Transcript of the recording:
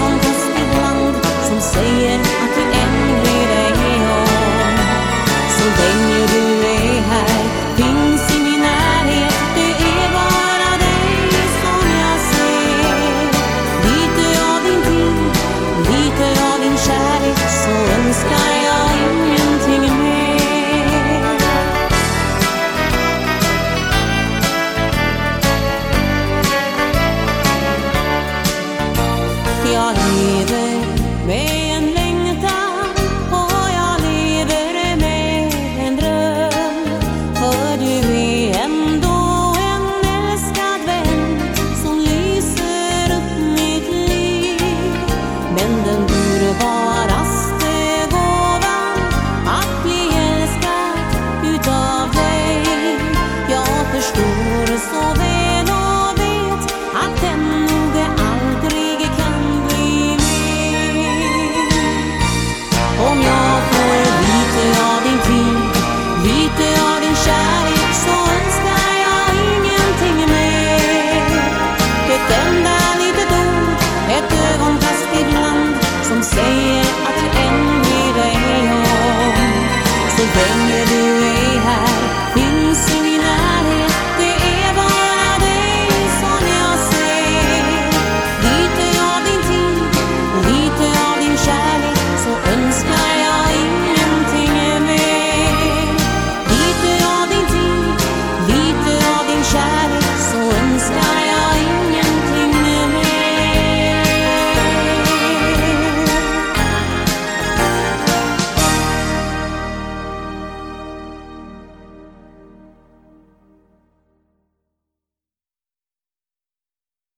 van vasteland som säger att förstår så väl och vet att den nog aldrig kan bli mer. Om jag får lite av din tid, lite av din kärlek så önskar jag ingenting mer. Ett enda litet ord, ett ögonkast ibland som säger att jag än ger dig om. Så länge du är här finns ingen